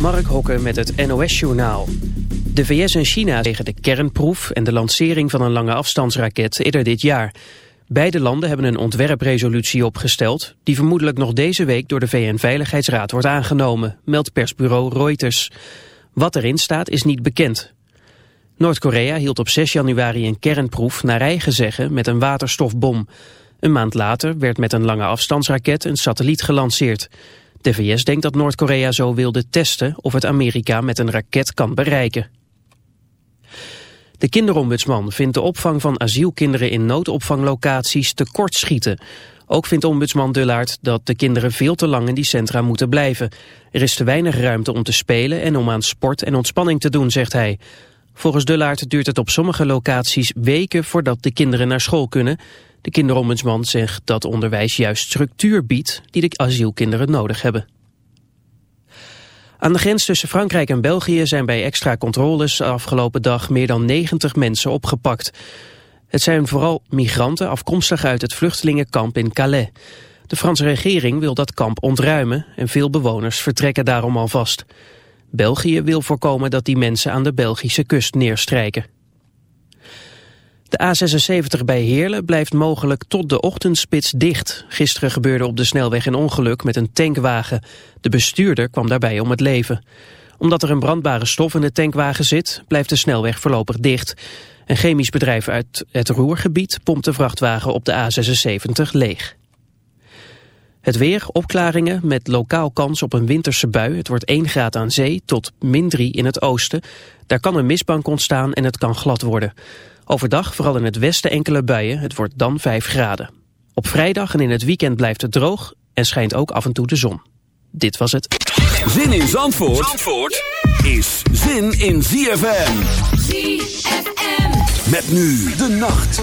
Mark Hokke met het NOS-journaal. De VS en China tegen de kernproef en de lancering van een lange afstandsraket eerder dit jaar. Beide landen hebben een ontwerpresolutie opgesteld... die vermoedelijk nog deze week door de VN-veiligheidsraad wordt aangenomen... meldt persbureau Reuters. Wat erin staat is niet bekend. Noord-Korea hield op 6 januari een kernproef naar eigen zeggen met een waterstofbom. Een maand later werd met een lange afstandsraket een satelliet gelanceerd... De VS denkt dat Noord-Korea zo wilde testen of het Amerika met een raket kan bereiken. De kinderombudsman vindt de opvang van asielkinderen in noodopvanglocaties tekortschieten. Ook vindt ombudsman Dullaert dat de kinderen veel te lang in die centra moeten blijven. Er is te weinig ruimte om te spelen en om aan sport en ontspanning te doen, zegt hij. Volgens Dullaert duurt het op sommige locaties weken voordat de kinderen naar school kunnen. De kinderombudsman zegt dat onderwijs juist structuur biedt die de asielkinderen nodig hebben. Aan de grens tussen Frankrijk en België zijn bij extra controles afgelopen dag meer dan 90 mensen opgepakt. Het zijn vooral migranten afkomstig uit het vluchtelingenkamp in Calais. De Franse regering wil dat kamp ontruimen en veel bewoners vertrekken daarom alvast. België wil voorkomen dat die mensen aan de Belgische kust neerstrijken. De A76 bij Heerlen blijft mogelijk tot de ochtendspits dicht. Gisteren gebeurde op de snelweg een ongeluk met een tankwagen. De bestuurder kwam daarbij om het leven. Omdat er een brandbare stof in de tankwagen zit, blijft de snelweg voorlopig dicht. Een chemisch bedrijf uit het Roergebied pompt de vrachtwagen op de A76 leeg. Het weer, opklaringen met lokaal kans op een winterse bui. Het wordt 1 graad aan zee tot min 3 in het oosten. Daar kan een mistbank ontstaan en het kan glad worden. Overdag vooral in het westen enkele buien, het wordt dan 5 graden. Op vrijdag en in het weekend blijft het droog en schijnt ook af en toe de zon. Dit was het. Zin in Zandvoort, Zandvoort is zin in ZFM. ZFM. Met nu de nacht.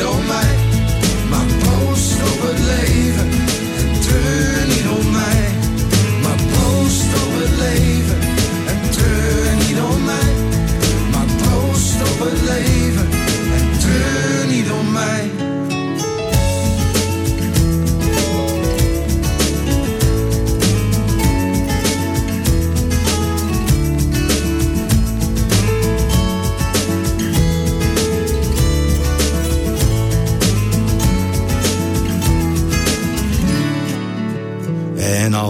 treur dan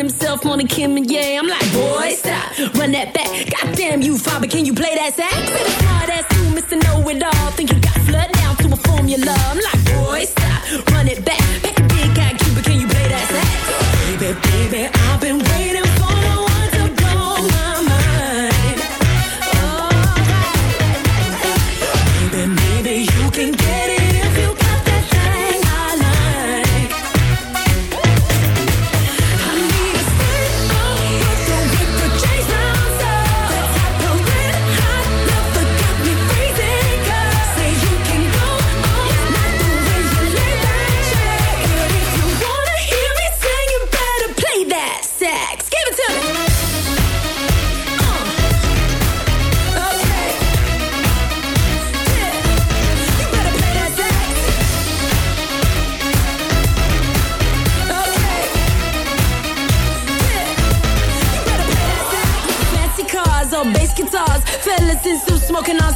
himself on a Kim and yeah. I'm like, boy, stop, run that back. Goddamn you, father, can you play that sax? Hard ass you, Mr. Know It All. Think you got flood down to a formula. I'm like,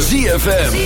ZFM.